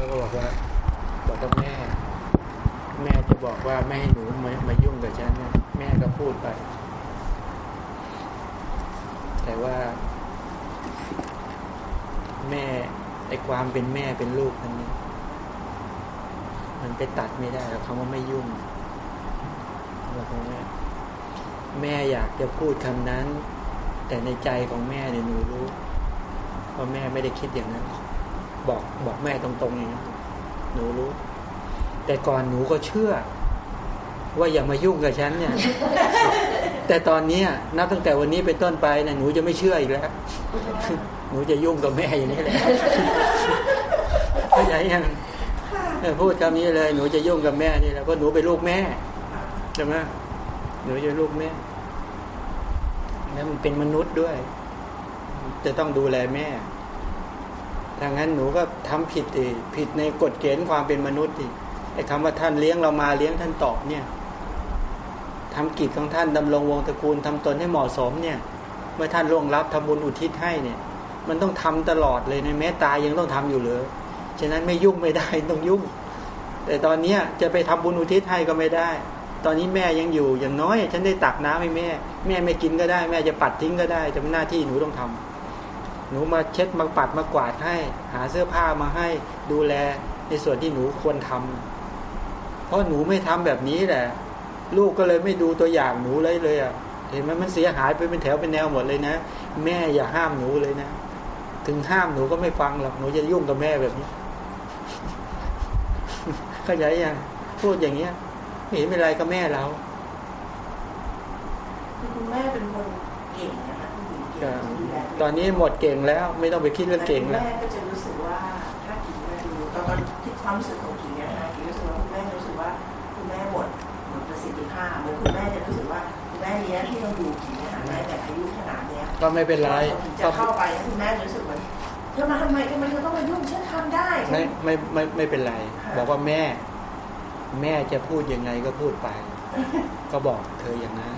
เขาก็บอกว่าบอกกับแม่ แม่จะบอกว่าไม่ให้หนูมามายุ่งกับฉันนะแม่ก็พูดไป แต่ว่า แม่ไอความเป็นแม่เป็นลูกนั้นมันไปตัดไม่ได้คำว่าไม่ยุ่งบอกแม่แม่อยากจะพูดคำนั้น แต่ในใจของแม่เนี่ยหนูรู้ว่าแม่ไม่ได้คิดอย่างนั้น บอกบอกแม่ตรงๆอย่างนั้นหนูรู้ แต่ก่อนหนูก็เชื่อ ว่าอย่ามายุ่งกับฉันเนี่ย แต่ตอนนี้นับตั้งแต่วันนี้เป็นต้นไปเนี่ยหนูจะไม่เชื่ออีกแล้ว หนูจะยุ่งกับแม่อย่างนี้แหละเข้าใจยังพูดคำนี้เลย หนูจะยุ่งกับแม่นี่แหละเพราะหนูเป็นลูกแม่ใช่ไหมหนูจะลูกแม่แล้วมันเป็นมนุษย์ด้วย จะต้องดูแลแม่ ถ้างั้นหนูก็ทำผิดอีผิดในกฎเกณฑ์ความเป็นมนุษย์อีกไอ้คำว่าท่านเลี้ยงเรามาเลี้ยงท่านตอบเนี่ยทำกิจของท่านดำรงวงตระกูลทำตนให้เหมาะสมเนี่ย เมื่อท่านล่วงรับทำบุญอุทิศให้เนี่ย มันต้องทำตลอดเลยในแม้ตายยังต้องทำอยู่เลยฉะนั้นไม่ยุ่งไม่ได้ต้องยุ่ง แต่ตอนเนี้ยจะไปทำบุญอุทิศให้ก็ไม่ได้ ตอนนี้แม่ยังอยู่อย่างน้อย ฉันได้ตักน้ำให้แม่ แม่ไม่กินก็ได้ แม่จะปัดทิ้งก็ได้จะเป็นหน้าที่หนูต้องทำ หนูมาเช็ดมาปัดมากวาดให้ หาเสื้อผ้ามาให้ดูแลในส่วนที่หนูควรทำเพราะหนูไม่ทำแบบนี้แหละ ลูกก็เลยไม่ดูตัวอย่างหนูเลยเลยอะเห็นไหมมันเสียหายไปเป็นแถวเป็นแนวหมดเลยนะ แม่อย่าห้ามหนูเลยนะ ถึงห้ามหนูก็ไม่ฟังหรอกหนูจะยุ่งกับแม่แบบนี้เข้าใจยังพูดอย่างเงี้ยไม่เห็นเป็นไรกับแม่เราคุณแม่เป็นคนเก่ง ตอนนี้หมดเก่งแล้วไม่ต้องไปคิดเรื่องเก่งแล้วแม่ก็จะรู้สึกว่าถ้ากิ่งแม่ดูตอนที่ความรู้สึกของกิ่งเนี่ยนะกิ่งรู้สึกว่าคุณแม่รู้สึกว่าคุณแม่หมดหมดประสิทธิภาพเหมือนคุณแม่จะรู้สึกว่าคุณแม่เลี้ยงที่เราดูกิ่งเนี่ยแม่แต่อายุขนาดเนี้ยก็ไม่เป็นไรจะเข้าไปแล้วคุณแม่รู้สึกเหมือนเธอมาทำไมทำไมเธอต้องมายุ่งฉันทำได้ไม่ไม่ไม่ไม่เป็นไร บอกว่าแม่ แม่จะพูดยังไงก็พูดไป ก็บอกเธออย่างนั้น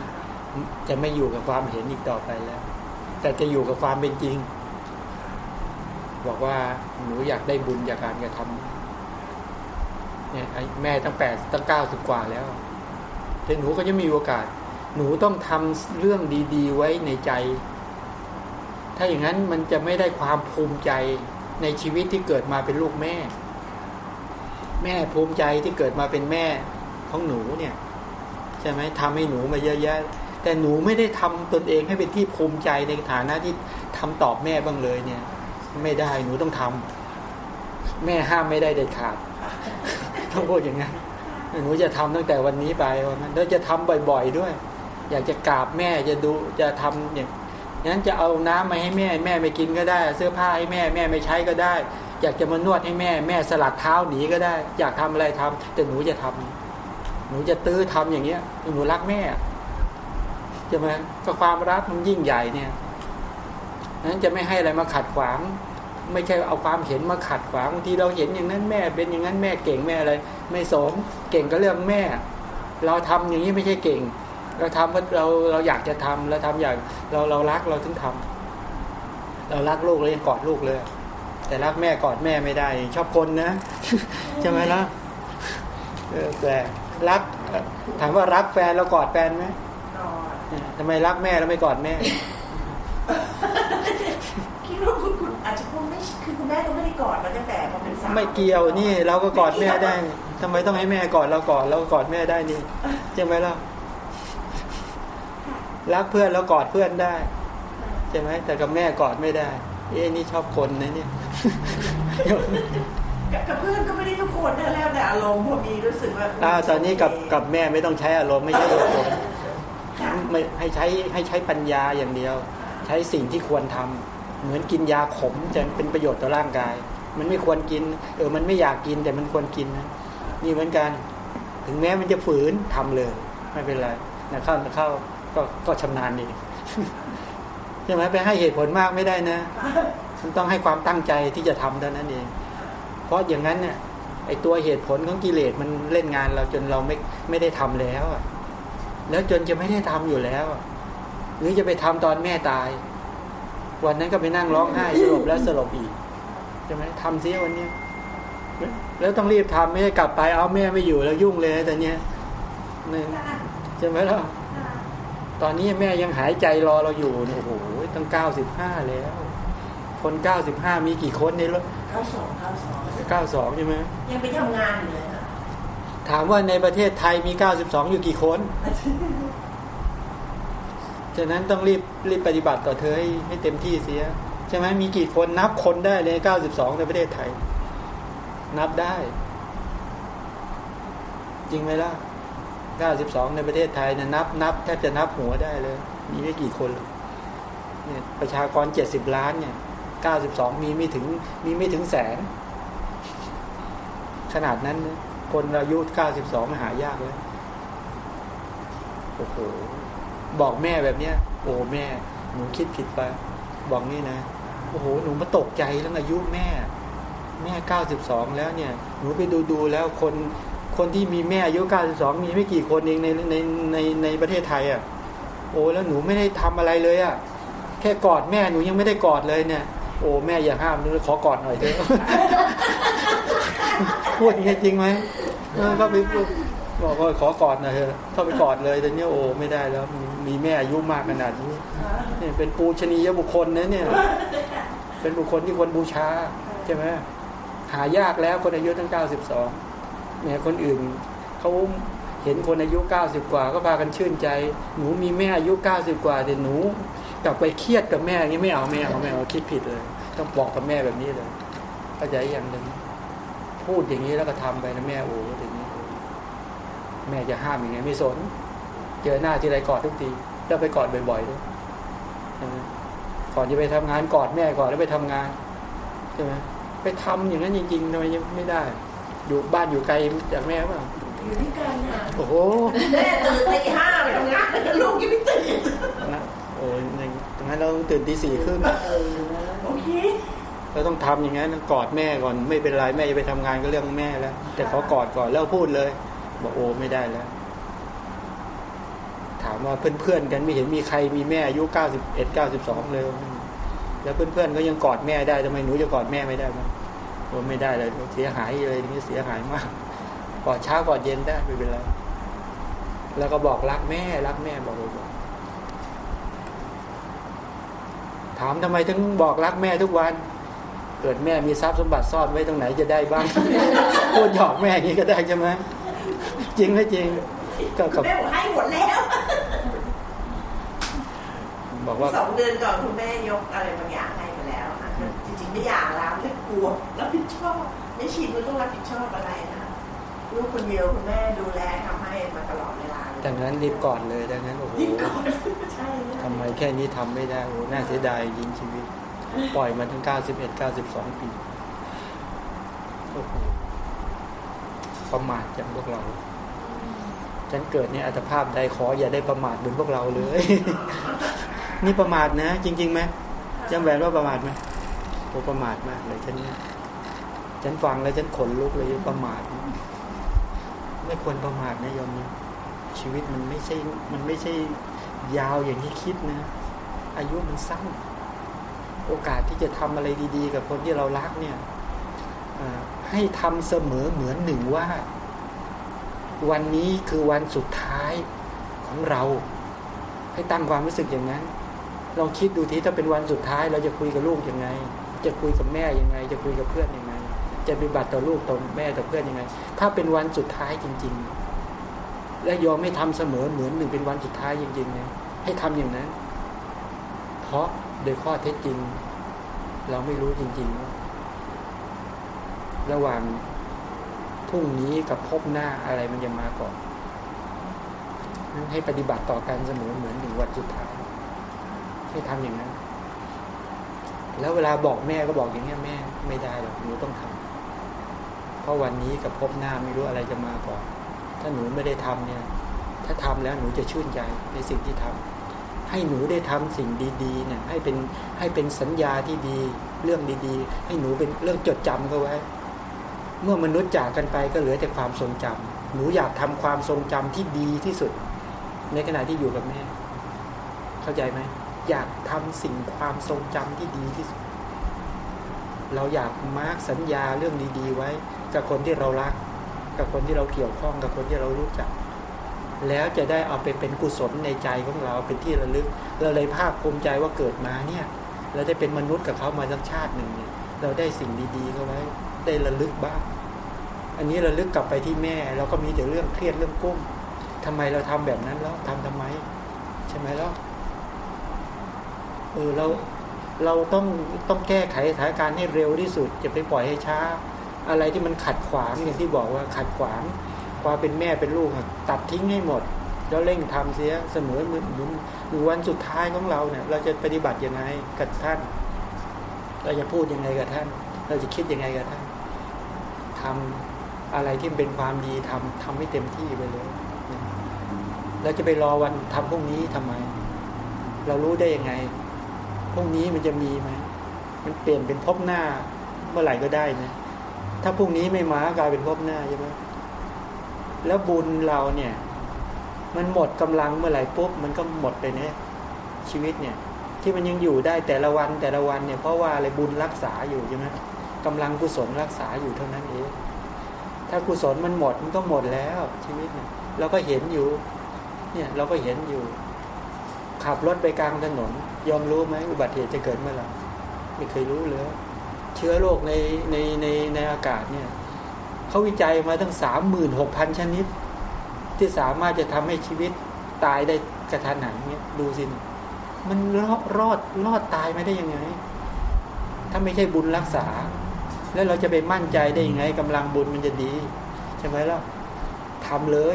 จะไม่อยู่กับความเห็นอีกต่อไปแล้ว แต่จะอยู่กับความเป็นจริง บอกว่าหนูอยากได้บุญจากการกระทำเนี่ยไอ้แม่ตั้งแปดตั้งเก้าสิบกว่าแล้วแต่หนูก็จะมีโอกาส หนูต้องทำเรื่องดีๆ ไว้ในใจ ถ้าอย่างนั้นมันจะไม่ได้ความภูมิใจในชีวิตที่เกิดมาเป็นลูกแม่ แม่ภูมิใจที่เกิดมาเป็นแม่ของหนูเนี่ยใช่ไหมทำให้หนูมาเยอะแยะ แต่หนูไม่ได้ทำตนเองให้เป็นที่ภูมิใจในฐานะที่ทำตอบแม่บ้างเลยเนี่ย ไม่ได้หนูต้องทำแม่ห้ามไม่ได้เด็ดขาดต้องพูดอย่างนั้นหนูจะทำตั้งแต่วันนี้ไปวันนั้นแล้วจะทำบ่อย ๆด้วย อยากจะกราบแม่จะดูจะทำอย่างนั้นจะเอาน้ำมาให้แม่ แม่ไม่กินก็ได้ เสื้อผ้าให้แม่ แม่ไม่ใช้ก็ได้ อยากจะมานวดให้แม่ แม่สลัดเท้าหนีก็ได้ อยากทำอะไรทำแต่หนูจะทำหนูจะตื้อทำอย่างเงี้ย หนูรักแม่ ใช่ไหมก็ความรักมันยิ่งใหญ่เนี่ยนั้นจะไม่ให้อะไรมาขัดขวาง ไม่ใช่เอาความเห็นมาขัดขวางบางทีเราเห็นอย่างนั้นแม่ เป็นอย่างนั้นแม่เก่งแม่อะไรไม่สนเก่งก็เรื่องแม่ เราทำอย่างนี้ไม่ใช่เก่ง เราทำเพราะเราเราอยากจะทำเราทำอย่างเราเรารักเราถึงทำเรารักลูกเลยกอดลูกเลย แต่รักแม่กอดแม่ไม่ได้ ชอบคนนะใช่ไหมล่ะแต่รักถามว่ารักแฟนเรากอดแฟนไหม ทำไมรักแม่แล้วไม่กอดแม่คิดว่าคุณคุณอาจจะพูดไม่คือคุณแม่ก็ไม่ได้กอดมาตั้งแต่มาเป็นสาวไม่เกี่ยวนี่ เราก็กอดแม่ได้ทำไมต้องให้แม่กอดเรากอดเราก็กอดแม่ได้นี่ใช่ไหมล่ะรักเพื่อนแล้วกอดเพื่อนได้ใช่ไหมแต่กับแม่กอดไม่ได้ เอ้นี่ชอบคนนะเนี่ยกับเพื่อนก็ไม่ได้ทุกคนนะแล้วแต่อารมณ์พอมีรู้สึกว่าอ้าวตอนนี้กับกับแม่ไม่ต้องใช้อารมณ์ไม่ใช่อารมณ์ ไม่ให้ใช้ให้ใช้ปัญญาอย่างเดียว ใช้สิ่งที่ควรทำเหมือนกินยาขมจะเป็นประโยชน์ต่อร่างกาย มันไม่ควรกิน เออมันไม่อยากกินแต่มันควรกินนะนี่เหมือนกัน ถึงแม้มันจะฝืนทำเลย ไม่เป็นไรนะเข้าเข้าก็ก็ชำนาญดีใช่ไหมไปให้เหตุผลมากไม่ได้นะมันต้องให้ความตั้งใจที่จะทำเท่านั้นเอง เพราะอย่างนั้นเนี่ยไอตัวเหตุผลของกิเลสมันเล่นงานเราจนเราไม่ไม่ได้ทำแล้วอะ แล้วจนจะไม่ได้ทำอยู่แล้วอะหรือจะไปทำตอนแม่ตาย วันนั้นก็ไปนั่งร้องไห้สลบแล้วสลบอีกใช่ไหมทำเสียวันเนี้ยแล้วต้องรีบทำไม่ให้กลับไปเอาแม่ไม่อยู่แล้วยุ่งเลยแต่เนี้ยนี่ใช่ไหมล่ะตอนนี้แม่ยังหายใจรอเราอยู่เนี่ยโอ้โหตั้งเก้าสิบห้าแล้ว คนเก้าสิบห้ามีกี่คนในรถเก้าสองเก้าสองเก้าสองใช่ไหมยังไปทำงานอยู่เลยค่ะ ถามว่าในประเทศไทยมีเก้าสิบสอยู่กี่คนฉะนั้นต้องรีบรีบปฏิบัติต่อเธอให้ให้เต็มที่เสียใช่ไหมมีกี่คนนับคนได้เลยเก้าสิบสองในประเทศไทย นับได้ จริงไหมล่ะเก้าสิบสองในประเทศไทยเนี่ยนับนับแทบจะนับหัวได้เลย มีไม่กี่คนเนี่ยประชากรเจ็ดสิบล้านเนี่ยเก้าสิบสองมีไม่ถึงมีไม่ถึงแสน ขนาดนั้นนะ คนอายุเก้าสิบสองหายากเลยโอ้โหบอกแม่แบบเนี้ย โอ้แม่ หนูคิดผิดไป บอกนี่นะ โอ้โห หนูมาตกใจเรื่องอายุแม่ แม่เก้าสิบสองแล้วเนี่ย หนูไปดูดูแล้วคนคนที่มีแม่อายุเก้าสิบสองมีไม่กี่คนเองในในในในประเทศไทยอะ โอ้แล้วหนูไม่ได้ทำอะไรเลยอะ แค่กอดแม่หนูยังไม่ได้กอดเลยเนี่ย โอ้แม่อย่าห้ามหนูขอกอดหน่อยเถอะ พูดอย่างนี้จริงไหมก็ไปบอกว่าขอกอดหน่อยเถอะเข้าไปกอดเลยแต่เนี้ยโอ้ไม่ได้แล้ว มีแม่อายุมากขนาดนี้เนี่ยเป็นปูชนียบุคคลนะเนี่ย เป็นบุคคลที่ควรบูชาใช่ไหมหายากแล้วคนอายุตั้งเก้าสิบสองเนี่ยคนอื่นเขาเห็นคนอายุเก้าสิบกว่า ก็พากันชื่นใจ หนูมีแม่อายุเก้าสิบกว่าแต่หนูกลับไปเครียดกับแม่อย่างนี้ไม่เอาไม่เอาไม่เอาคิดผิดเลย ต้องบอกกับแม่แบบนี้เลยเข้าใจอย่างหนึ่ง พูดอย่างนี้แล้วก็ทำไปนะแม่โอ้อย่างนี้แม่จะห้ามยังไงไม่สน เจอหน้าที่ไรกอดทุกทีแล้วไปกอดบ่อยๆด้วยก่อนจะไปทำงานกอดแม่ก่อนแล้วไปทำงานใช่ไหมไปทำอย่างนั้นจริงๆทำไมยังไม่ได้ อยู่บ้านอยู่ไกลจากแม่ป่ะอยู่ที่กันค่ะโอ้โหแม่ตื่นตีห้าไปทำงานแล้วลูกยังไม่ตื่นนะโอ้ยอย่างนั้นเราตื่นตีสี่ครึ่งโอเค เราต้องทำอย่างนั้นกอดแม่ก่อนไม่เป็นไรแม่จะไปทำงานก็เรื่องแม่แล้ว แต่ขอกอดก่อนแล้วพูดเลย บอกโอ้ไม่ได้แล้ว ถามว่าเพื่อนๆกันไม่เห็นมีใครมีแม่อายุเก้าสิบเอ็ดเก้าสิบสองเลยแล้วเพื่อนๆก็ยังกอดแม่ได้ทำไมหนูจะกอดแม่ไม่ได้บ้างโอ้ไม่ได้เลยเสียหายเลยนี้เสียหายมากกอดเช้ากอดเย็นได้ไม่เป็นไรแล้วก็บอกรักแม่รักแม่บอกบอกถามทำไมถึงบอกรักแม่ทุกวัน เกิดแม่มีทรัพย์สมบัติซ่อนไว้ตรงไหนจะได้บ้างพูดหยอกแม่อย่างนี้ก็ได้ใช่ไหมจริงไหมจริง ก็กับแม่บอกให้หมดแล้วบอกว่าสองเดือนก่อนคุณแม่ยกอะไรบางอย่างให้ไปแล้วค่ะจริงๆไม่อยากแล้วแต่กลัวรับผิดชอบไม่ชินว่าต้องรับผิดชอบอะไรนะลูกคนเดียวคุณแม่ดูแลทำให้มาตลอดเวลาเลยดังนั้นรีบก่อนเลยดังนั้นโอ้โหยิ่งก่อนใช่ทำไมแค่นี้ทำไม่ได้โอ้โหน่าเสียดายยิงชีวิต ปล่อยมาถึงเก้าสิบเอ็ดเก้าสิบสองปีโอ้โหประมาทจังพวกเรา ฉันเกิดในอัตภาพใดขออย่าได้ประมาทเหมือนพวกเราเลย นี่ประมาทนะ จริงๆไหมจำแหวนว่าประมาทไหมโอ้ประมาทมากเลยฉันเนี่ยฉันฟังแล้วฉันขนลุกเลยประมาท ไม่ควรประมาทนะโยมนะชีวิตมันไม่ใช่ มันไม่ใช่ยาวอย่างที่คิดนะ อายุมันสั้น โอกาสที่จะทำอะไรดีๆ กับคนที่เรารักเนี่ยให้ทำเสมอเหมือนหนึ่งว่า วันนี้คือวันสุดท้ายของเรา ให้ตั้งความรู้สึกอย่างนั้นลองคิดดูทีถ้าเป็นวันสุดท้ายเราจะคุยกับลูกยังไง จะคุยกับแม่ยังไง จะคุยกับเพื่อนยังไง จะปฏิบัติต่อลูกต่อแม่ต่อเพื่อนยังไง ถ้าเป็นวันสุดท้ายจริง ๆ และยอมไม่ทำเสมอเหมือนหนึ่งเป็นวันสุดท้ายจริงๆนะให้ทำอย่างนั้น เพราะ โดยข้อเท็จจริง เราไม่รู้จริงๆว่าระหว่างพรุ่งนี้กับพบหน้าอะไรมันจะมาก่อน ให้ปฏิบัติต่อกันเสมอเหมือนหนึ่งวันสุดท้าย ให้ทำอย่างนั้น แล้วเวลาบอกแม่ก็บอกอย่างเงี้แม่ไม่ได้หรอกหนูต้องทำเพราะวันนี้กับพบหน้าไม่รู้อะไรจะมาก่อน ถ้าหนูไม่ได้ทำเนี่ย ถ้าทำแล้วหนูจะชื่นใจในสิ่งที่ทำ ให้หนูได้ทำสิ่งดีๆเนี่ยให้เป็นให้เป็นสัญญาที่ดี เรื่องดีๆ ให้หนูเป็นเรื่องจดจำก็ไว้ เมื่อมนุษย์จากกันไปก็เหลือแต่ความทรงจำหนูอยากทำความทรงจำที่ดีที่สุด ในขณะที่อยู่กับแม่ เข้าใจไหมอยากทำสิ่งความทรงจำที่ดีที่สุด เราอยากมาร์กสัญญาเรื่องดี ๆ ไว้ กับคนที่เรารัก กับคนที่เราเกี่ยวข้องกับคนที่เรารู้จัก แล้วจะได้เอาไปเป็นกุศลในใจของเราเป็นที่ระลึก เราเลยภาคภูมิใจว่าเกิดมาเนี่ย เราได้เป็นมนุษย์กับเขามาสักชาติหนึ่งเนี่ยเราได้สิ่งดีๆเข้าไว้ได้ระลึกบ้าง อันนี้ระลึกกลับไปที่แม่ เราก็มีแต่เรื่องเครียดเรื่องกุ้มทำไมเราทำแบบนั้นแล้วทำทำไม ใช่ไหมแล้วเออเราเราต้องต้องแก้ไขสถานการณ์ให้เร็วที่สุดจะไปปล่อยให้ช้า อะไรที่มันขัดขวางอย่างที่บอกว่าขัดขวาง ความเป็นแม่เป็นลูกตัดทิ้งให้หมด แล้วเร่งทำเสียเสมอเหมือนเหมือนวันสุดท้ายของเราเนี่ยเราจะปฏิบัติยังไงกับท่าน เราจะพูดยังไงกับท่าน เราจะคิดยังไงกับท่านทำอะไรที่เป็นความดีทำทำให้เต็มที่ไปเลยเราจะไปรอวันทำพรุ่งนี้ทำไม เรารู้ได้ยังไงพรุ่งนี้มันจะมีไหมมันเปลี่ยนเป็นพบหน้าเมื่อไหร่ก็ได้นะถ้าพรุ่งนี้ไม่มากลายเป็นพบหน้าใช่ไหม แล้วบุญเราเนี่ย มันหมดกำลังเมื่อไหร่ปุ๊บมันก็หมดไปเนี่ยชีวิตเนี่ย ที่มันยังอยู่ได้แต่ละวันแต่ละวันเนี่ยเพราะว่าอะไรบุญรักษาอยู่ใช่ไหมกำลังกุศลรักษาอยู่เท่านั้นเองถ้ากุศลมันหมดมันก็หมดแล้วชีวิตเนี่ยเราก็เห็นอยู่ เนี่ยเราก็เห็นอยู่ ขับรถไปกลางถนน ยอมรู้ไหมอุบัติเหตุจะเกิดเมื่อไหร่ไม่เคยรู้เลย เชื้อโรคในในในในอากาศเนี่ย เขาวิจัยมาตั้งสามหมื่นหกพันชนิด ที่สามารถจะทำให้ชีวิตตายได้กระทันหันเนี่ยดูสิมันรอดรอดรอดตายไม่ได้ยังไง ถ้าไม่ใช่บุญรักษา แล้วเราจะไปมั่นใจได้ยังไงกำลังบุญมันจะดีใช่ไหมล่ะทำเลย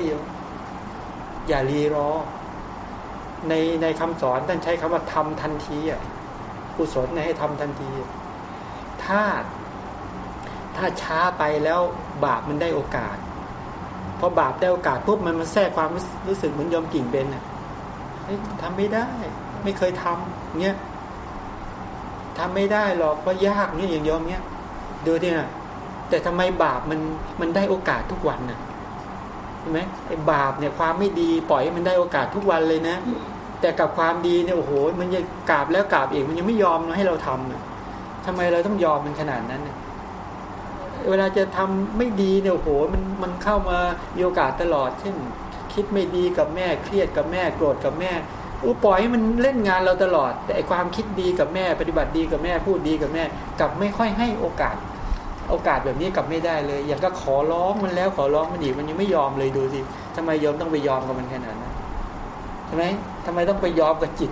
อย่ารีรอ ในในคำสอนท่านใช้คำว่าทำทันทีอะกุศลให้ทำทันที ถ้า ถ้าช้าไปแล้วบาปมันได้โอกาสพอบาปได้โอกาสปุ๊บมันมันแทรกความรู้สึกเหมือนยอมกิ่งเบนอะทำไม่ได้ ไม่เคยทำเงี้ยทำไม่ได้หรอกเพราะยากเนี่ยอย่างยอมเงี้ยดูดินะแต่ทำไมบาปมันมันได้โอกาสทุกวันน่ะใช่ไหมไอ้บาปเนี่ยความไม่ดีปล่อยให้มันได้โอกาสทุกวันเลยนะ แต่กับความดีเนี่ยโอ้โห มันยังกราบแล้วกราบอีกมันยังไม่ยอมให้เราทำอะทำไมเราต้องยอมมันขนาดนั้นเนี่ย เวลาจะทำไม่ดีเนี่ยโหมันมันเข้ามามีโอกาสตลอด เช่น คิดไม่ดีกับแม่เครียดกับแม่โกรธกับแม่อู้ปล่อยให้มันเล่นงานเราตลอด แต่ไอความคิดดีกับแม่ ปฏิบัติดีกับแม่พูดดีกับแม่กลับไม่ค่อยให้โอกาส โอกาสแบบนี้กลับไม่ได้เลย อย่างก็ขอร้องมันแล้วขอร้องมันอีกมันยังไม่ยอมเลยดูสิทำไมยอมต้องไปยอมกับมันขนาดนั้นใช่ไหมทำไมต้องไปยอมกับจิต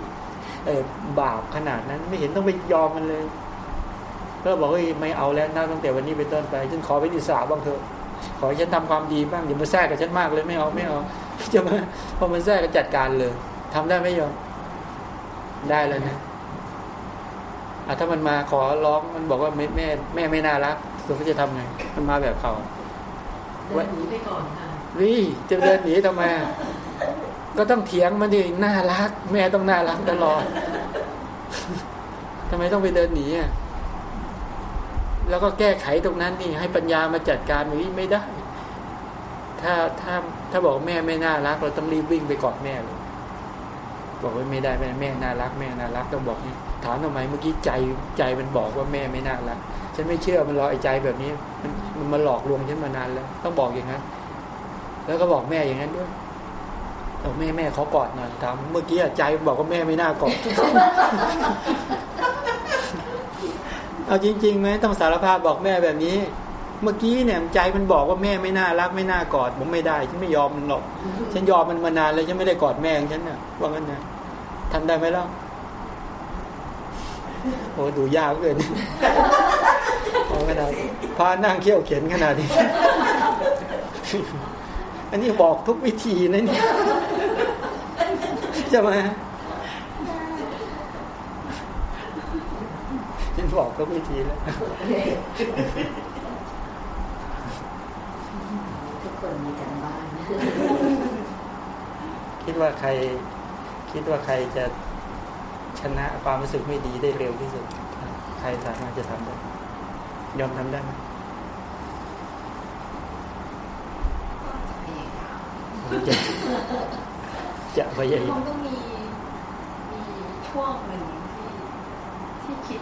เออบาปขนาดนั้นไม่เห็นต้องไปยอมมันเลย ก็บอกว่าไม่เอาแล้วนับตั้งแต่วันนี้เป็นต้นไปฉันขอเป็นอิสระบ้างเถอะขอให้ฉันทำความดีบ้างอย่ามาแทรกกับฉันมากเลยไม่เอาไม่เอาจะมาพอมันแทรกก็จัดการเลยทำได้ไหมยอมได้แล้วนะอะถ้ามันมาขอร้องมันบอกว่าแม่แม่แม่ไม่น่ารักเราก็จะทำไง มันมาแบบเขาเดินหนีไปก่อนค่ะวิจะเดินหนีทำไมก็ต้องเถียงมันดิน่ารัก แม่ต้องน่ารักตลอดทำไมต้องไปเดินหนีอะ แล้วก็แก้ไขตรงนั้นนี่ให้ปัญญามาจัดการนี้ไม่ได้ ถ้าถ้าถ้าบอกแม่ไม่น่ารัก เราต้องรีบวิ่งไปกอดแม่เลยบอกว่าไม่ได้แม่แม่น่ารักแม่น่ารักต้องบอกนี่ถามทำไมเมื่อกี้ใจใจมันบอกว่าแม่ไม่น่ารักฉันไม่เชื่อมันรอไอ้ใจแบบนี้ มันมันมาหลอกลวงฉันมานานแล้ว ต้องบอกอย่างนั้น แล้วก็บอกแม่อย่างนั้นด้วยเอาแม่แม่เขากอดหน่อยถามเมื่อกี้ใจบอกว่าแม่ไม่น่ากอด เอาจริงๆไหมต้องสารภาพบอกแม่แบบนี้ เมื่อกี้เนี่ยใจมันบอกว่าแม่ไม่น่ารักไม่น่ากอดผมไม่ได้ฉันไม่ยอมมันหรอก ฉันยอมมันมานานแล้วฉันไม่ได้กอดแม่ของฉันน่ะว่างั้นนะทำได้ไหมล่ะโอ้ดูยากเกินโอ้ขนาดพานั่งเขี้ยวเข็นขนาดนี้ อันนี้บอกทุกวิธีนะเนี่ยใช่ไหมฉัน บอกก็วิธีแล้วทุกคนมีกันบ้านคิดว่าใคร คิดว่าใครจะชนะความรู้สึกไม่ดีได้เร็วที่สุด ใครสามารถจะทำได้ ยอมทำได้ไหมจะจะพยายามต้องมีมีช่วงหนึ่งที่ที่คิด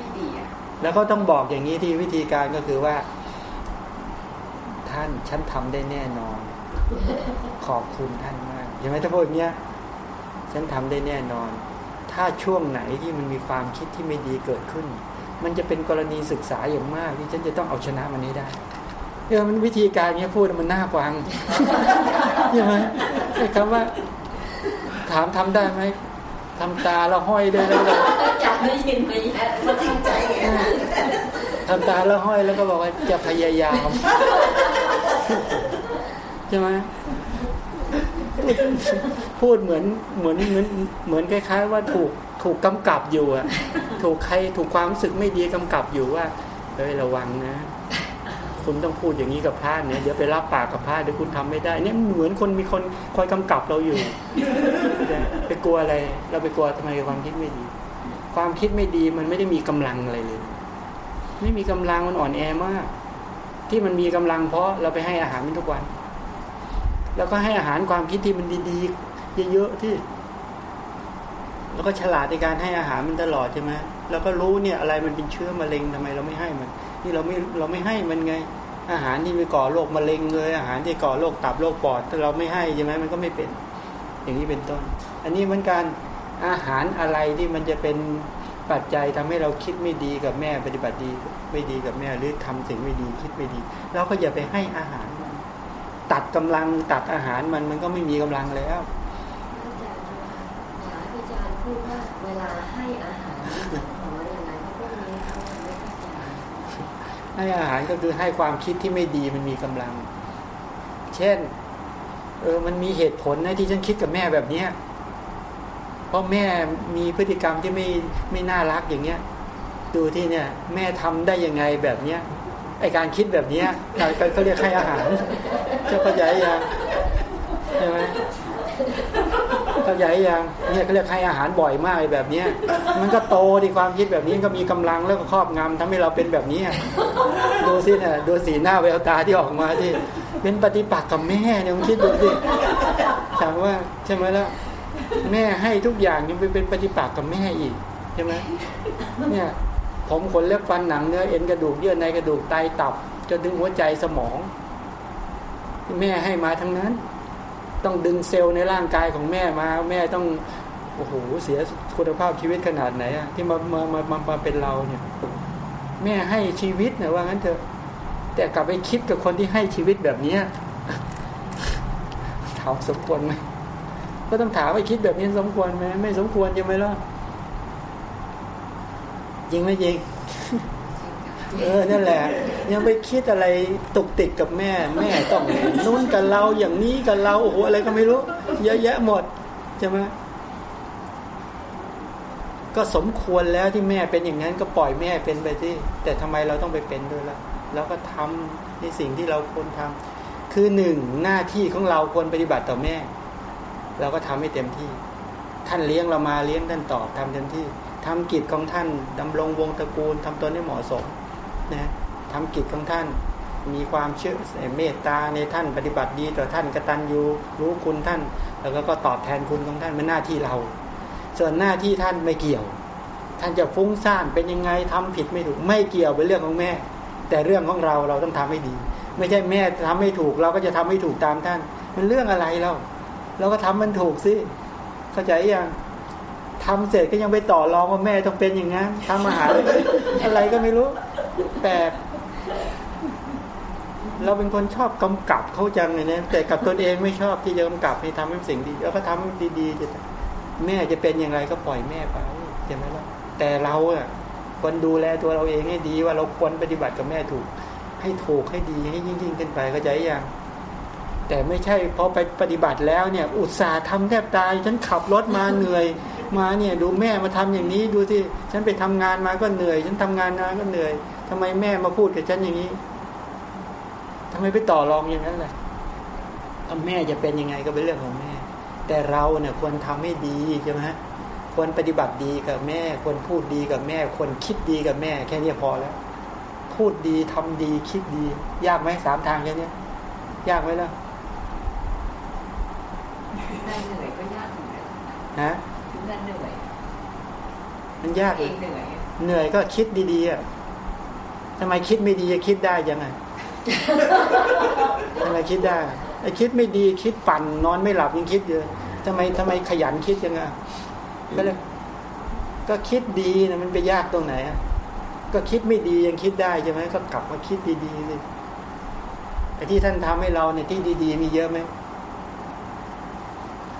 ไม่ดีอะแล้วก็ต้องบอกอย่างนี้ที่วิธีการก็คือว่า ท่านฉันทำได้แน่นอน ขอบคุณท่านมากอย่างไรถ้าพูดอย่างเงี้ยฉันทำได้แน่นอน ถ้าช่วงไหนที่มันมีความคิดที่ไม่ดีเกิดขึ้น มันจะเป็นกรณีศึกษาอย่างมากที่ฉันจะต้องเอาชนะมันให้ได้เออมันวิธีการเนี้ยพูดมันน่าฟังใช่ไหมไอ้คำว่า ถามทำได้ไหม ทำตาแล้วห้อยด้แล้วก็อยากได้ยินไหมแย่มันจริงใจไงทำตาแล้วห้อยแล้วก็บอกว่าจะพยายามใช่ไหมพูดพูดเหมือนเหมือนเหมือนเหมือนคล้ายๆ ว่าถูกถูกกำกับอยู่อะถูกใครถูกความรู้สึกไม่ดีกำกับอยู่ว่าเฮ้ยระวังนะ คุณต้องพูดอย่างนี้กับพระเนี่ยเดี๋ยวไปรับปากกับพระเดี๋ยวคุณทำไม่ได้ เนี่ยเหมือนคนมีคนคอยกำกับเราอยู่ ไปกลัวอะไร เราไปกลัวทำไมความคิดไม่ดี ความคิดไม่ดีมันไม่ได้มีกำลังอะไรเลย ไม่มีกำลังมันอ่อนแอมาก ที่มันมีกำลังเพราะเราไปให้อาหารมันทุกวัน แล้วก็ให้อาหารความคิดที่มันดีๆเยอะๆที่ แล้วก็ฉลาดในการให้อาหารมันตลอดใช่ไหมแล้วก็รู้เนี่ยอะไรมันเป็นเชื้อมะเร็งทำไมเราไม่ให้มัน นี่เราไม่เราไม่ให้มันไง อาหารที่ไปก่อโรคมะเร็งเลย อาหารที่ก่อโรคตับโรคปอดถ้าเราไม่ให้ใช่ไหมมันก็ไม่เป็น อย่างนี้เป็นต้น อันนี้เหมือนกันอาหารอะไรที่มันจะเป็นปัจจัยทำให้เราคิดไม่ดีกับแม่ปฏิบัติดีไม่ดีกับแม่หรือทำสิ่งไม่ดีคิดไม่ดี เราก็อย่าไปให้อาหารมันตัดกำลังตัดอาหารมันมันก็ไม่มีกำลังแล้ว พูดว่าเวลาให้อาหารขออย่างไรพวกนี้เขาไม่เข้าใจให้อาหารก็คือให้ความคิดที่ไม่ดีมันมีกำลัง เช่น เออมันมีเหตุผลนะที่ฉันคิดกับแม่แบบเนี้ยเพราะแม่มีพฤติกรรมที่ไม่ไม่น่ารักอย่างเงี้ย ดูที่เนี่ย แม่ทำได้ยังไงแบบเนี้ยไอการคิดแบบเนี้ยเรเขาเรียกให้อาหารจะเข้าใจยังใช่ไหม เข้าใจยังเนี่ยเขาเรียกให้อาหารบ่อยมากไอ้แบบเนี้ย มันก็โตดีความคิดแบบนี้ก็มีกำลังแล้วก็ครอบงำทำให้เราเป็นแบบนี้อะดูสิเนี่ยดูสีหน้าแววตาที่ออกมาที่เป็นปฏิปักษ์กับแม่เนี่ยมึงคิดดูสิถามว่าใช่ไหมล่ะแม่ให้ทุกอย่างยังไปเป็นปฏิปักษ์กับแม่อีกใช่ไหมเนี่ยผมขนเล็บฟันหนังเนื้อเอ็นกระดูกเยื่อในกระดูกไตตับจนถึงหัวใจสมอง แม่ให้มาทั้งนั้น ต้องดึงเซลล์ในร่างกายของแม่มา แม่ต้องโอ้โหเสียคุณภาพชีวิตขนาดไหนอะที่มามามามามาเป็นเราเนี่ย แม่ให้ชีวิตนะว่างั้นเถอะแต่กลับไปคิดกับคนที่ให้ชีวิตแบบเนี้ยถามสมควรไหมก็ต้องถามว่าคิดแบบนี้สมควรไหมไม่สมควรใช่ไหมล่ะจริงไหมจริง เออนั่นแหละ ยังไปคิดอะไรตุกติกกับแม่ แม่ต้องนู้นกับเราอย่างนี้กับเราโอ้โหอะไรก็ไม่รู้ เยอะแยะหมดใช่ไหมก็สมควรแล้วที่แม่เป็นอย่างนั้นก็ปล่อยแม่เป็นไปที่ แต่ทำไมเราต้องไปเป็นด้วยล่ะเราก็ทำในสิ่งที่เราควรทำคือหนึ่งหน้าที่ของเราควรปฏิบัติต่อแม่เราก็ทำให้เต็มที่ ท่านเลี้ยงเรามาเลี้ยงท่านตอบทำเต็มที่ทำกิจของท่านดำรงวงตระกูลทำตัวให้เหมาะสม นะทำกิจของท่าน มีความเชื่อเมตตาในท่านปฏิบัติดีต่อท่านกตัญญูรู้คุณท่าน แล้วก็ตอบแทนคุณของท่านเป็นหน้าที่เรา ส่วนหน้าที่ท่านไม่เกี่ยว ท่านจะฟุ้งซ่านเป็นยังไงทำผิดไม่ถูกไม่เกี่ยวเป็นเรื่องของแม่ แต่เรื่องของเราเราต้องทำให้ดี ไม่ใช่แม่ทำไม่ถูกเราก็จะทำให้ถูกตามท่าน มันเรื่องอะไรเราเราก็ทำมันถูกสิเข้าใจยัง ทำเสร็จก็ยังไปต่อรองว่าแม่ต้องเป็นอย่างนั้นทำอาหารอะไรก็ไม่รู้แปลกเราเป็นคนชอบกำกับเขาจังเลยนะแต่กับตนเองไม่ชอบที่จะกำกับให้ทำให้สิ่งดีแล้วก็ทำดีๆจะแม่จะเป็นอย่างไรก็ปล่อยแม่ไปใช่ไหมล่ะแต่เราอะควรดูแลตัวเราเองให้ดีว่าเราควรปฏิบัติกับแม่ถูก ให้ถูกให้ดีให้ยิ่งยิ่งขึ้นไปเข้าใจยังแต่ไม่ใช่พอไปปฏิบัติแล้วเนี่ย อุตส่าห์ทำแทบตายฉันขับรถมาเหนื่อย มาเนี่ยดูแม่มาทำอย่างนี้ดูที่ฉันไปทำงานมาก็เหนื่อย ฉันทำงานมาก็เหนื่อยทำไมแม่มาพูดกับฉันอย่างนี้ทำไมไปต่อรองอย่างนั้นล่ะถ้าแม่จะเป็นยังไงก็เป็นเรื่องของแม่ แต่เราเนี่ยควรทำให้ดีใช่ไหมควรปฏิบัติดีกับแม่ ควรพูดดีกับแม่ ควรคิดดีกับแม่ แค่นี้พอแล้ว พูดดีทำดีคิดดี ยากไหมสามทางแค่นี้ยากไหมล่ะได้ เหนื่อยก็ยากเหมือนกันฮะถึงจะเหนื่อย มันยากเองเหนื่อยเหนื่อยก็คิดดีๆอะทำไมคิดไม่ดีจะคิดได้ยังไงทำไมคิดได้ไอ้คิดไม่ดีคิดปั่นนอนไม่หลับยังคิดเยอะทำไมทำไมขยันคิดยังไงก็เลยก็คิดดีนะมันไปยากตรงไหนอะก็คิดไม่ดียังคิดได้ใช่ไหมก็กลับมาคิดดีๆสิไอ้ที่ท่านทำให้เราเนี่ยที่ดี ๆ มีเยอะไหม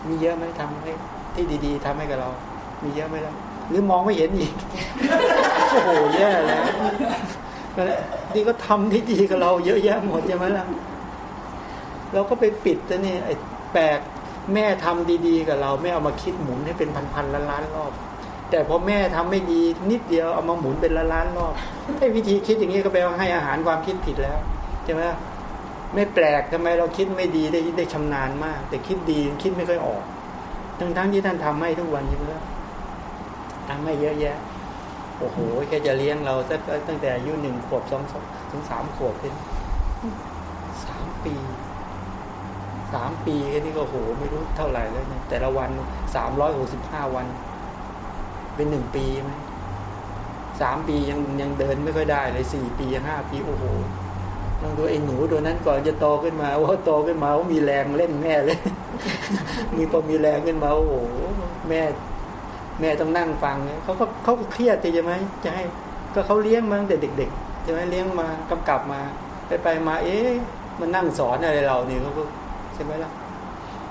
มีเยอะไหมทำให้ ที่ดีๆทำให้กับเรา มีเยอะไหมล่ะหรือมองไม่เห็นอีกโอ้โหแย่แล้วนี่ก็ทำที่ดีกับเราเยอะแยะหมดใช่ไหมล่ะเราก็ไปปิดแต่นี่ไอ้แปลกแม่ทำดีๆ กับเราไม่เอามาคิดหมุนให้เป็นพันๆล้านๆรอบ แต่พอแม่ทำไม่ดีนิดเดียวเอามาหมุนเป็นล้านๆรอบไอ้วิธีคิดอย่างนี้ก็แปลว่าให้อาหารความคิดผิดแล้วใช่ไหมไม่แปลกทำไมเราคิดไม่ดีได้ได้ชำนาญมาก แต่คิดดีคิดไม่ค่อยออก ทั้งทั้งที่ท่านทำให้ทุกวันใช่ไหมทำให้เยอะแยะ โอ้โหแค่จะเลี้ยงเราตั้งตั้งแต่อายุหนึ่งขวบสองถึงสามขวบเป็นสามปีสามปีแค่นี้ก็โหไม่รู้เท่าไหร่แล้วเนี่ยแต่ละวันสามร้อยหกสิบห้าวัน เป็นหนึ่งปีไหมสามปียังยังเดินไม่ค่อยได้เลยสี่ปีห้าปีโอ้โหลองดูไอ้หนูตัวนั้นก่อนจะโตขึ้นมาว่าโตขึ้นมาว่ามีแรงเล่นแม่เลย มีพอมีแรงขึ้นมาโอ้โหแม่ แม่ต้องนั่งฟังเขาก็เขาก็เครียดใช่ไหมจะให้ก็เขาเลี้ยงมาตั้งแต่เด็กๆใช่ไหมเลี้ยงมากำกับมา ไปไปมา เอ๊ะมันนั่งสอนอะไรเราเนี่ยเขาก็ใช่ไหมล่ะ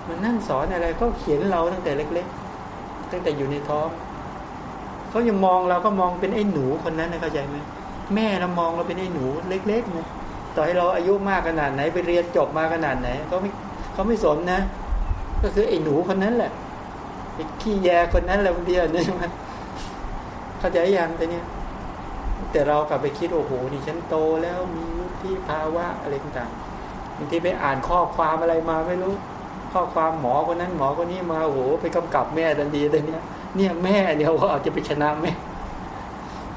มันนั่งสอนอะไรเขาเขียนเราตั้งแต่เล็ก ๆ ตั้งแต่อยู่ในท้องเขายังมองเราก็มองเป็นไอ้หนูคนนั้นนะเข้าใจไหมแม่เรามองเราเป็นไอ้หนูเล็กๆนะต่อให้เราอายุมากขนาดไหนไปเรียนจบมาขนาดไหนเขาไม่เขาไม่สนนะ ก็คือไอ้หนูคนนั้นแหละไอ้ขี้แยคนนั้นแหละคนเดียวนี่มันเข้าใจยังแต่เนี้ยแต่เรากลับไปคิดโอ้โหนี่ฉันโตแล้วมีที่ภาวะอะไรต่างๆบางทีไปอ่านข้อความอะไรมาไม่รู้ ข้อความหมอคนนั้นหมอคนนี้มาโอ้โหไปกำกับแม่ทันทีแต่เนี้ยเนี่ยแม่เดียวว่าจะไปชนะแม่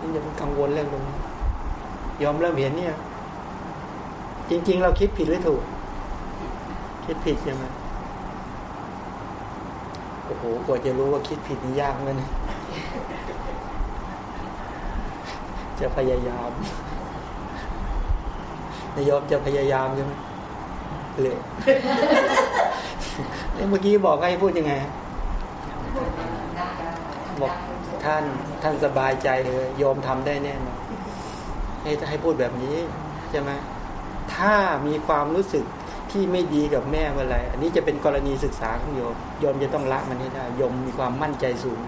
นี่จะเป็นกังวลเรื่องตรงนี้ยอมเริ่มเห็นเนี่ย จริง ๆ เราคิดผิดหรือถูก คิดผิดใช่ไหม อ้โหกว่าจะรู้ว่าคิดผิดนี่ยากเลยนจะพยายามนายยอมจะพยายามใช่ไหมเลยเมื่อกี้บอกให้พูดยังไง บอกท่านท่านสบายใจเลยโยมทำได้แน่นอนให้ให้พูดแบบนี้ใช่ไหมถ้ามีความรู้สึก ที่ไม่ดีกับแม่เมื่อไรอันนี้จะเป็นกรณีศึกษาของโยมโยมจะต้องละมันให้ได้โยมมีความมั่นใจสูง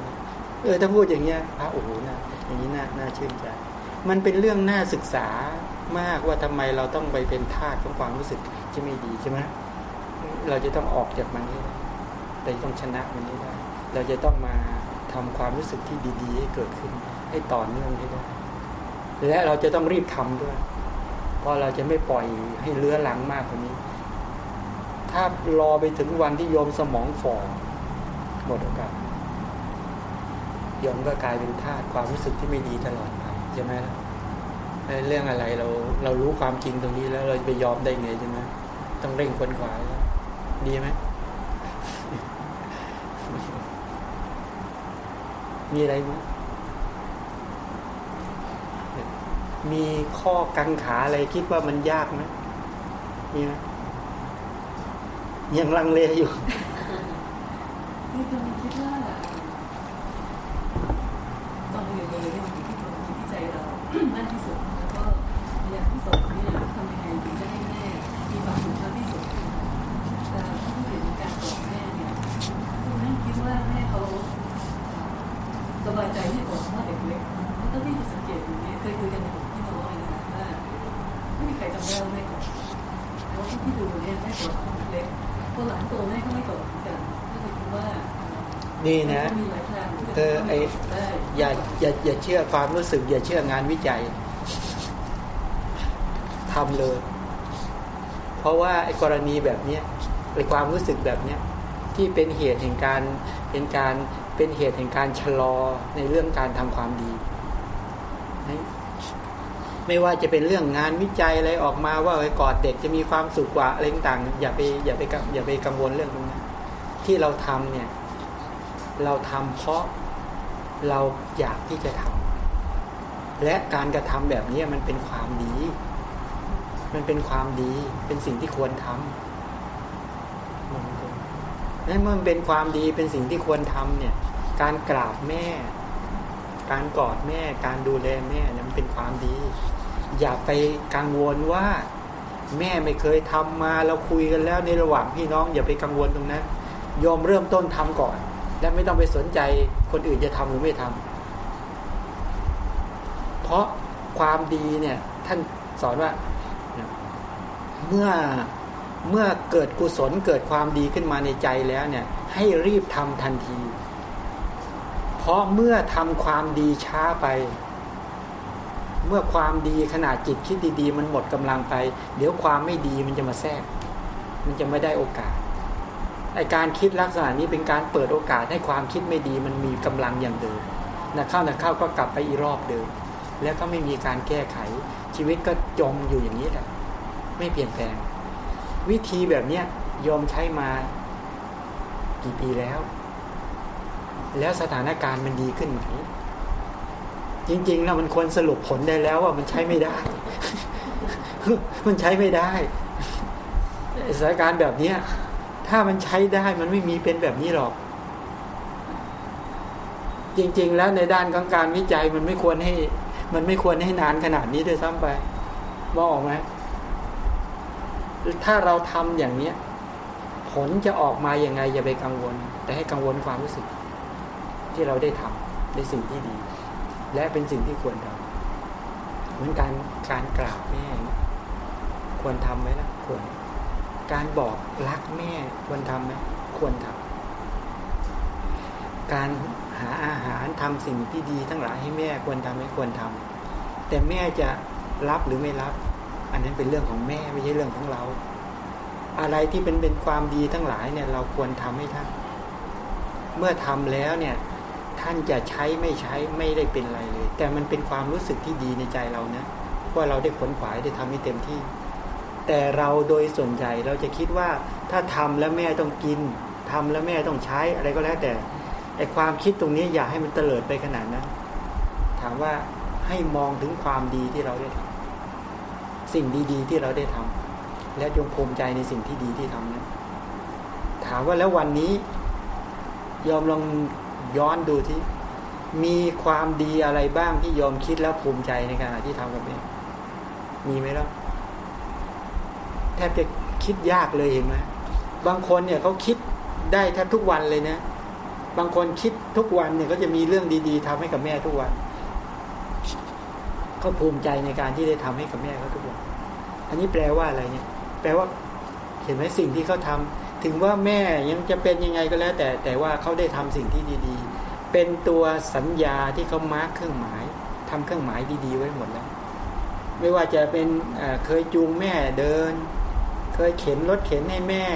เออถ้าพูดอย่างเงี้ยพระโอ้โหนะอย่างนี้น่าน่าชื่นใจมันเป็นเรื่องน่าศึกษามากว่าทำไมเราต้องไปเป็นทาสของความรู้สึกที่ไม่ดีใช่ไหมเราจะต้องออกจากมันให้ได้เราต้องชนะมันให้ได้เราจะต้องมาทำความรู้สึกที่ดีๆให้เกิดขึ้น ให้ต่อเนื่องให้ได้และเราจะต้องรีบทำด้วย เพราะเราจะไม่ปล่อยให้เลื้อหลังมากกว่านี้ ถ้ารอไปถึงวันที่โยมสมองฝ่อหมดโอกาสโยมก็กลายเป็นทาสความรู้สึกที่ไม่ดีตลอดไปใช่ไหมล่ะเรื่องอะไรเราเรารู้ความจริงตรงนี้แล้วเราจะไปยอมได้ไงใช่ไหมต้องเร่งค้นขวาแล้วดีไหมมีอะไรไหมมีข้อกังขาอะไรคิดว่ามันยากไหมมีไหม ยังลังเลอยู่นี่คือคิดว่าตอนอยู่ในเรื่องที่ตรงที่ใจเรามากที่สุดแล้วก็อย่างที่สองเนี่ยทำยังไงถึงจะให้แม่มีความสุขมากที่สุดแต่ถ้าพูดถึงการสอนแม่เนี่ยคุณแม่คิดว่าแม่เขาสบายใจที่บอกว่าเด็กเล็กแล้วก็ที่สังเกตอยู่เนี่ยเคยคุยกันกับพี่น้อยนะคะว่าไม่มีใครจำได้ว่าแม่ก่อนแล้วที่ดูเนี่ยแม่ก่อนเล็ก พอหลังโตแม่ก็ไม่ก่อนเหมือนกันก็เลยคิดว่านี่นะเออไออย่าอย่าอย่าเชื่อความรู้สึก อย่าเชื่องานวิจัยทำเลย เพราะว่าไอ้กรณีแบบเนี้ยไอ้ความรู้สึกแบบเนี้ยที่เป็นเหตุแห่งการเป็นการเป็นเหตุแห่งการชะลอในเรื่องการทำความดี ไม่ว่าจะเป็นเรื่องงานวิจัยอะไรออกมาว่าไอ้กอดเด็กจะมีความสุขกว่าอะไรต่างๆอย่าไปอย่าไปอย่าไปกังวลเรื่องตรงนี้นที่เราทำเนี่ย เราทำเพราะเราอยากที่จะทและการกระทำแบบนี้มันเป็นความดี มันเป็นความดีเป็นสิ่งที่ควรทำนั่นเมื่อมันเป็นความดีเป็นสิ่งที่ควรทำเนี่ย การกราบแม่ การกอดแม่ การดูแลแม่เนี่ยมันเป็นความดี อย่าไปกังวลว่า แม่ไม่เคยทำมาเราคุยกันแล้วในระหว่างพี่น้องอย่าไปกังวลตรงนั้นยอมเริ่มต้นทำก่อน และไม่ต้องไปสนใจคนอื่นจะทำหรือไม่ทำเพราะความดีเนี่ยท่านสอนว่า เมื่อเมื่อเกิดกุศลเกิดความดีขึ้นมาในใจแล้วเนี่ย ให้รีบทำทันที เพราะเมื่อทำความดีช้าไป เมื่อความดีขนาดจิตคิดดีๆ มันหมดกำลังไป เดี๋ยวความไม่ดีมันจะมาแทรก มันจะไม่ได้โอกาสไอการคิดลักษณะนี้เป็นการเปิดโอกาสให้ความคิดไม่ดีมันมีกำลังอย่างเดิมนะเข้านะเข้าก็กลับไปอีรอบเดิม แล้วก็ไม่มีการแก้ไข ชีวิตก็จมอยู่อย่างนี้แหละ ไม่เปลี่ยนแปลง วิธีแบบเนี้ยยอมใช้มากี่ปีแล้ว แล้วสถานการณ์มันดีขึ้นไหม จริงๆแล้วมันควรสรุปผลได้แล้วว่ามันใช้ไม่ได้ มันใช้ไม่ได้สถานการณ์แบบเนี้ย ถ้ามันใช้ได้มันไม่มีเป็นแบบนี้หรอก จริง ๆ แล้วในด้านของการวิจัยมันไม่ควรให้ มันไม่ควรให้นานขนาดนี้ด้วยซ้ำไปบอกออกไหมถ้าเราทำอย่างเนี้ย ผลจะออกมาอย่างไงอย่าไปกังวล แต่ให้กังวลความรู้สึก ที่เราได้ทำในสิ่งที่ดี และเป็นสิ่งที่ควรทำเหมือนการการกราบแม่ ควรทำไหมล่ะควร การบอกรักแม่ควรทำไหมควรทำการหาอาหารทำสิ่งที่ดีทั้งหลายให้แม่ควรทำไหมควรทำแต่แม่จะรับหรือไม่รับ อันนั้นเป็นเรื่องของแม่ไม่ใช่เรื่องของเรา อะไรที่เป็นเป็นความดีทั้งหลายเนี่ย เราควรทำให้ท่านเมื่อทำแล้วเนี่ย ท่านจะใช้ไม่ใช้ไม่ได้เป็นไรเลย แต่มันเป็นความรู้สึกที่ดีในใจเรานะว่าเราได้ขนขวายได้ทำให้เต็มที่ แต่เราโดยส่วนใหญ่เราจะคิดว่าถ้าทำแล้วแม่ต้องกินทำแล้วแม่ต้องใช้อะไรก็แล้วแต่ไอความคิดตรงนี้อย่าให้มันเตลิดไปขนาดนั้น ถามว่าให้มองถึงความดีที่เราได้ทำสิ่งดีๆที่เราได้ทำและจงภูมิใจในสิ่งที่ดีที่ทำนะถามว่าแล้ววันนี้ยอมลอง ย้อนดูที่มีความดีอะไรบ้างที่ยอมคิดแล้วภูมิใจในขณะที่ทำกับแม่มีไหมล่ะแทบจะคิดยากเลยเห็นไหมบางคนเนี่ยเขาคิดได้แทบทุกวันเลยนะ บางคนคิดทุกวันเนี่ยก็จะมีเรื่องดี ๆทำให้กับแม่ทุกวันเขาภูมิใจในการที่ได้ทำให้กับแม่เขาทุกวัน อันนี้แปลว่าอะไรเนี่ย แปลว่า เห็นไหมสิ่งที่เขาทา ถึงว่าแม่ยังจะเป็นยังไงก็แล้ว แต่แต่ว่าเขาได้ทำสิ่งที่ดีๆ เป็นตัวสัญญาที่เขามาร์กเครื่องหมายทำเครื่องหมายดีๆไว้หมดแล้ว ไม่ว่าจะเป็นเคยจูงแม่เดิน เคยเข็นรถเข็นให้แม่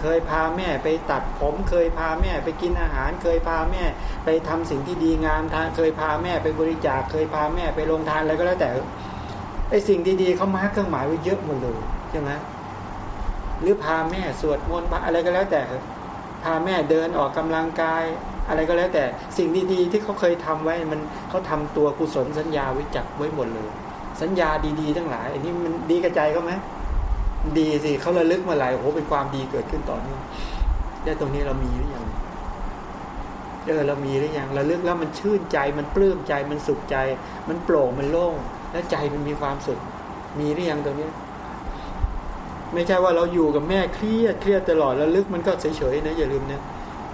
เคยพาแม่ไปตัดผม เคยพาแม่ไปกินอาหาร เคยพาแม่ไปทำสิ่งที่ดีงามทานเคยพาแม่ไปบริจาค เคยพาแม่ไปลงทานอะไรก็แล้วแต่ไอสิ่งดีๆเขามาร์กเครื่องหมายไว้เยอะหมดเลยใช่ไหม หรือพาแม่สวดมนต์อะไรก็แล้วแต่พาแม่เดินออกกำลังกาย อะไรก็แล้วแต่สิ่งดีๆ ที่เขาเคยทำไว้มันเขาทำตัวกุศลสัญญาไว้จับไว้หมดเลย สัญญาดีๆ ทั้งหลายอันนี้มันดีกระจายเขาไหมดีสิเขาระลึกมาหลายโอ้โหเป็นความดีเกิดขึ้นต่อเนื่องแต่ตรงนี้เรามีหรือยังเออเรามีหรือยังระลึกแล้วมันชื่นใจมันปลื้มใจมันสุขใจ มันโปร่งมันโล่ง แล้วใจมันมีความสุข มีหรือยังตรงนี้ ไม่ใช่ว่าเราอยู่กับแม่เครียดเครียดตลอดแล้วลึกมันก็เฉยๆนะอย่าลืมนะ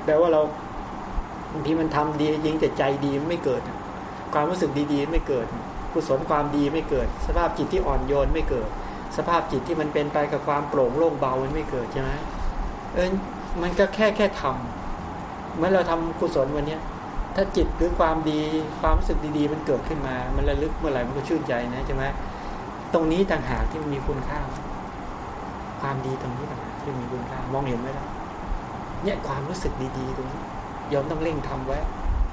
แปลว่าเราบางทีมันทำดีจริงแต่ใจดีไม่เกิด ความรู้สึกดีๆ ไม่เกิดกุศลความดีไม่เกิด สภาพจิตที่อ่อนโยนไม่เกิด สภาพจิตที่มันเป็นไปกับความโปร่งโล่งเบามันไม่เกิดใช่ไหมเออมันก็แค่แค่ทำเมื่อเราทำกุศลวันเนี้ยถ้าจิตหรือความดีความรู้สึกดีๆ มันเกิดขึ้นมา มันระลึกเมื่อไหร่มันก็ชื่นใจนะใช่ไหมตรงนี้ต่างหากที่มันมีคุณค่า ความดีตรงนี้ต่างหากที่มีคุณค่ามองเห็นไหมล่ะเนี่ยความรู้สึกดีๆตรงนี้ยอมต้องเร่งทำไว้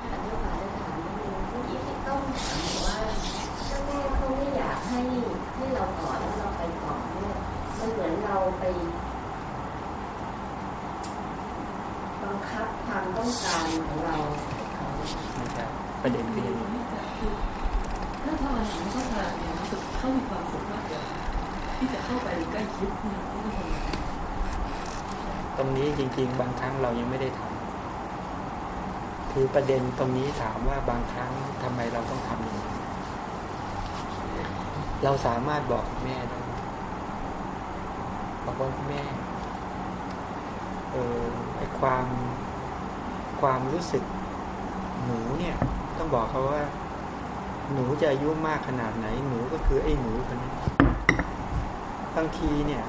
ค่ะเจ้าค่ะจะถามนิดนึงผู้หญิงต้องถามว่าถ้าแม่เขาไม่อยากให้ให้เราก่อนแล้วเราไปก่อนเนี่ยมันเหมือนเราไปบังคับความต้องการของเราไม่ใช่ประเด็นคือถ้าภาวนาไม่เข้าใจเนี่ยรู้สึกเขามีความสุขมากกว่า ที่จะเข้าไปใกล้ชิดเนี่ยที่จะทำงานตรงนี้จริง ๆ บางครั้งเรายังไม่ได้ทำคือประเด็นตรงนี้ถามว่าบางครั้งทำไมเราต้องทำอย่างนี้เราสามารถบอกแม่ได้บอกว่าแม่เออไอความความรู้สึกหนูเนี่ย ต้องบอกเขาว่า หนูจะอายุมากขนาดไหน หนูก็คือไอ้หนูคนนี้ บางทีเนี่ย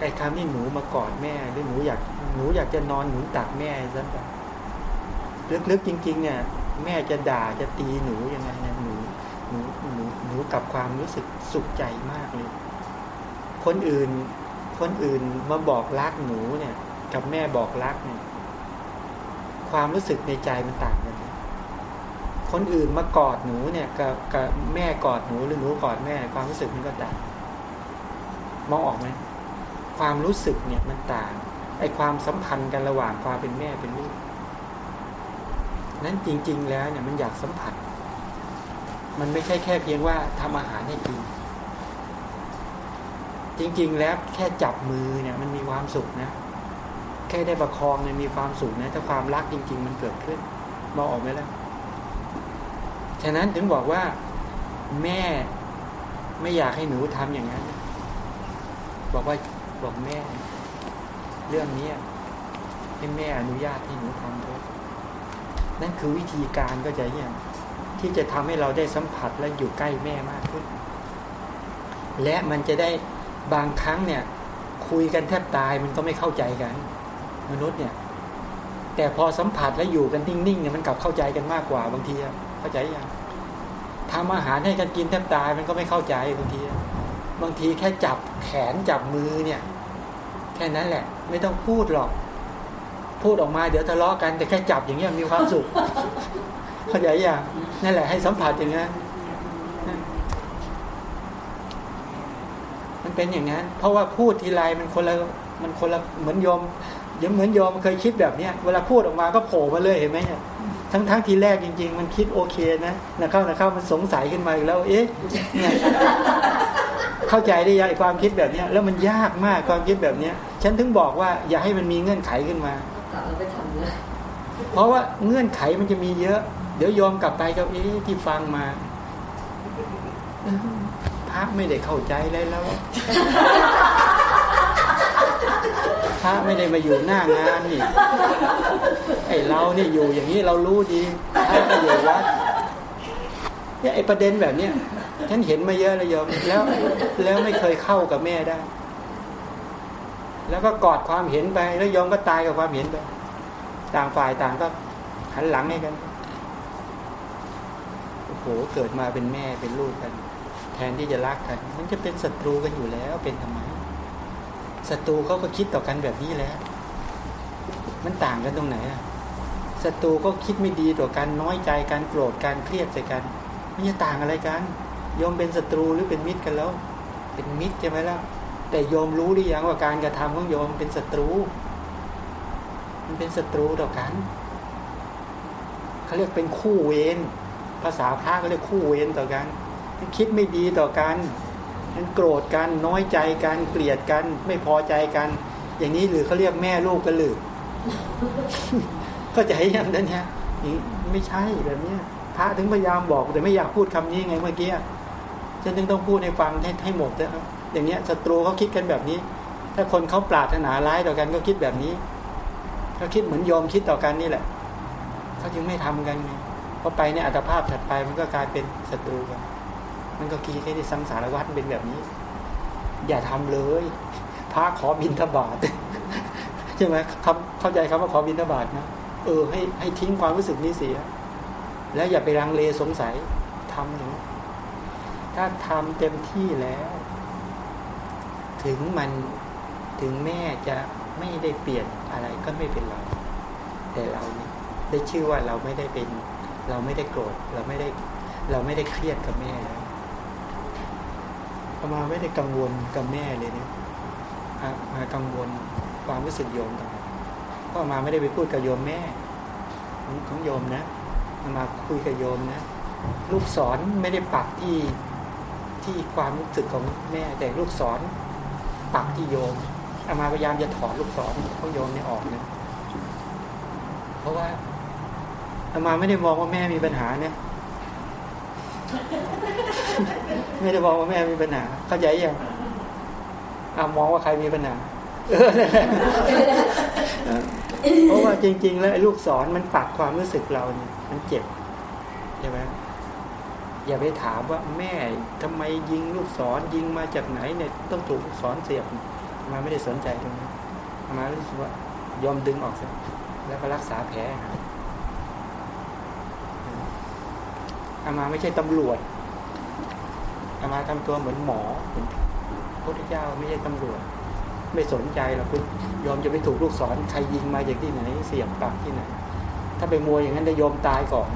ไอ้คำที่หนูมากอดแม่หรือหนูอยากหนูอยากจะนอนหนุนตักแม่ซะแบบลึกๆจริงๆเนี่ยแม่จะด่าจะตีหนูยังไงเนี่ยหนูหนูหนูหนูกับความรู้สึกสุขใจมากเลย คนอื่น คนอื่นมาบอกรักหนูเนี่ย กับแม่บอกรักเนี่ย ความรู้สึกในใจมันต่างกัน คนอื่นมากอดหนูเนี่ย กับกับแม่กอดหนูหรือหนูกอดแม่ความรู้สึกมันก็ต่าง มองออกไหมความรู้สึกเนี่ยมันต่างไอความสัมพันธ์กันระหว่างความเป็นแม่เป็นลูกนั้นจริง ๆ แล้วเนี่ยมันอยากสัมผัส มันไม่ใช่แค่เพียงว่าทำอาหารให้กิน จริง ๆ แล้วแค่จับมือเนี่ยมันมีความสุขนะ แค่ได้ประคองเนี่ยมีความสุขนะ ถ้าความรักจริง ๆ มันเกิดขึ้นมองออกไหมล่ะฉะนั้นถึงบอกว่าแม่ไม่อยากให้หนูทำอย่างนั้น บอกว่าบอกแม่ เรื่องนี้ให้แม่อนุญาตให้หนูทำด้วยนั่นคือวิธีการก็จะอย่างที่จะทำให้เราได้สัมผัสและอยู่ใกล้แม่มากขึ้น และมันจะได้บางครั้งเนี่ย คุยกันแทบตายมันก็ไม่เข้าใจกัน มนุษย์เนี่ย แต่พอสัมผัสและอยู่กันนิ่งๆเนี่ยมันกลับเข้าใจกันมากกว่าบางทีเข้าใจยังทำอาหารให้กันกินแทบตายมันก็ไม่เข้าใจบางที บางทีแค่จับแขนจับมือเนี่ย แค่นั้นแหละ ไม่ต้องพูดหรอก พูดออกมาเดี๋ยวทะเลาะกันแต่แค่จับอย่างเงี้ยมีความสุขเข้าใจยังนั่นแหละให้สัมผัสอย่างนั้นมันเป็นอย่างนั้น เพราะว่าพูดทีไรมันคนละมันคนละเหมือนโยมเดี๋ยวเหมือนโยมเคยคิดแบบเนี้ยเวลาพูดออกมาก็โผล่มาเลยเห็นไหมเนี่ยทั้งทั้งทีแรกจริง ๆ มันคิดโอเคนะนะเข้านะเข้ามันสงสัยขึ้นมาอีกแล้ว เอ๊ะ เนี่ยเข้าใจได้ยังความคิดแบบเนี้ยแล้วมันยากมากความคิดแบบเนี้ยฉันถึงบอกว่าอย่าให้มันมีเงื่อนไขขึ้นมากลับเราไปทำเลยเพราะว่าเงื่อนไขมันจะมีเยอะ เดี๋ยวโยมกลับไปก็เอ๊ะที่ฟังมาพระไม่ได้เข้าใจเลยแล้วพระไม่ได้มาอยู่หน้างานนี่ไอเราเนี่ยอยู่อย่างนี้เรารู้ดีพระก็อยู่วัด เนี่ยไอประเด็นแบบเนี้ยฉันเห็นมาเยอะเลยโยมแล้วแล้วไม่เคยเข้ากับแม่ได้ แล้วก็กอดความเห็นไปแล้วโยมก็ตายกับความเห็นไปต่างฝ่ายต่างก็หันหลังให้กันโอ้โหเกิดมาเป็นแม่เป็นลูกกัน แทนที่จะรักกัน มันจะเป็นศัตรูกันอยู่แล้วเป็นทำไมศัตรูเขาก็คิดต่อกันแบบนี้แล้ว มันต่างกันตรงไหนอะศัตรูก็คิดไม่ดีต่อกันน้อยใจกันโกรธกันเครียดใส่กัน ไมันจะต่างอะไรกันโยมเป็นศัตรูหรือเป็นมิตรกันแล้ว เป็นมิตรใช่ไหมล่ะแต่โยมรู้หรือยังว่าการกระทำของโยมเป็นศัตรู มันเป็นศัตรูต่อกันเขาเรียกเป็นคู่เวรภาษาพระก็เรียกคู่เวรต่อกันมันคิดไม่ดีต่อกันมันโกรธกันน้อยใจกันเกลียดกัน ไม่พอใจกัน อย่างนี้หรือเขาเรียกแม่ลูกกันหรือเข้าใจยังนั้นเนี่ยนี่ไม่ใช่แบบเนี้ย ระถึงพยายามบอกแต่ไม่อยากพูดคำนี้ไงเมื่อกี้ฉันถึงต้องพูดให้ฟังให้ให้หมดนะครับอย่างเนี้ยศัตรูเขาคิดกันแบบนี้ ถ้าคนเขาปรารถนาร้ายต่อกันก็คิดแบบนี้เขาคิดเหมือนโยมคิดต่อกันนี่แหละเขาจึงไม่ทำกันไงพราะไปในอัตภาพถัดไปมันก็กลายเป็นศัตรูกัน มันก็คีแค่ที่สังสารวัฏเป็นแบบนี้ อย่าทำเลยพระขอบินทบาทใช่ไหมคำเข้าใจคำว่าขอบินทบาทนะเออให้ให้ทิ้งความรู้สึกนี้เสีย แล้วอย่าไปรังเลสงสัยทำอย่งนี้ถ้าทำเต็มที่แล้ว ถึงมันถึงแม่จะไม่ได้เปลี่ยนอะไรก็ไม่เป็นไรแต่เราเนี่ยได้ชื่อว่าเราไม่ได้เป็น เราไม่ได้โกรธเราไม่ได้ เราไม่ได้เครียดกับแม่แล้วมาไม่ได้กังวลกับแม่เลยเนี่ยมากังวลความรู้สึกโยมต่างพราะอมาไม่ได้ไปพูดกับโยมแม่ของโยมนะ มาคุยกับโยมนะ ลูกศรไม่ได้ปักที่ที่ความรู้สึกของแม่แต่ลูกศรปักที่โยมอามาพยายามจะถอดลูกศรของโยมเนี่ยออกนะเพราะว่าอามาไม่ได้มองว่าแม่มีปัญหาเนี่ยไม่ได้มองว่าแม่มีปัญหาเข้าใจยังอามองว่าใครมีปัญหา เพราะว่าจริง ๆ แล้วลูกศรมันปักความรู้สึกเราเนี่ย มันเจ็บใช่ไหมอย่าไปถามว่าแม่ทำไมยิงลูกศรยิงมาจากไหนเนี่ยต้องถูกลูกศรเสียบมาไม่ได้สนใจตรงนี้มารู้สึกว่ายอมดึงออกซะแล้วก็รักษาแผลอามาไม่ใช่ตำรวจอามาทำตัวเหมือนหมอพระพุทธเจ้าไม่ใช่ตำรวจ ไม่สนใจหรอกคุณยอมจะไปถูกลูกศรใครยิงมาจากที่ไหนเสียบปากที่ไหน ถ้าไปมัวอย่างนั้นได้ยอมตายก่อน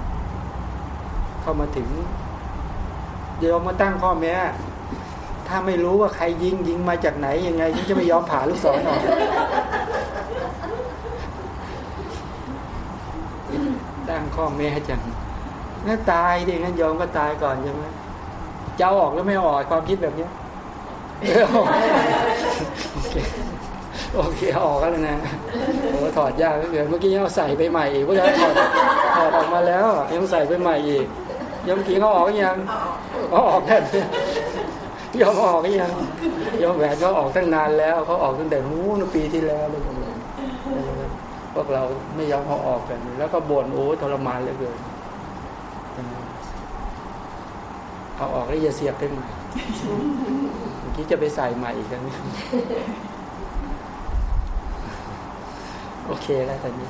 เข้ามาถึงยอมมาตั้งข้อแม้ถ้าไม่รู้ว่าใครยิงยิงมาจากไหนยังไงฉันจะไม่ยอมผ่าลูกศรออกตั้งข้อแม้จังงั้นตายดิงั้นยอมก็ตายก่อนใช่ไหมจะออกแล้วไม่ออกความคิดแบบเนี้ย โอเคโอเคออกแล้วนะโอ้ถอดยากเหลือเกินเมื่อกี้ยังเอาใส่ไปใหม่อีกเมื่อกี้ถอดถอดออกมาแล้วยังใส่ไปใหม่อีกยังเมื่อกี้เขาออกยังเขาออกแค่ยอมออกยังยอมแหวนเขาออกตั้งนานแล้วเขาออกตั้งแต่นู้นปีที่แล้วเลยพวกเราไม่ยอมเขาออกกัน แล้วก็บ่นโอ้ทรมานเหลือเกิน เอาออกแล้วอย่าเสียบไปใหม่เมื่อกี้จะไปใส่ใหม่อีกแล้วนึงโอเคแล้วตอนนี้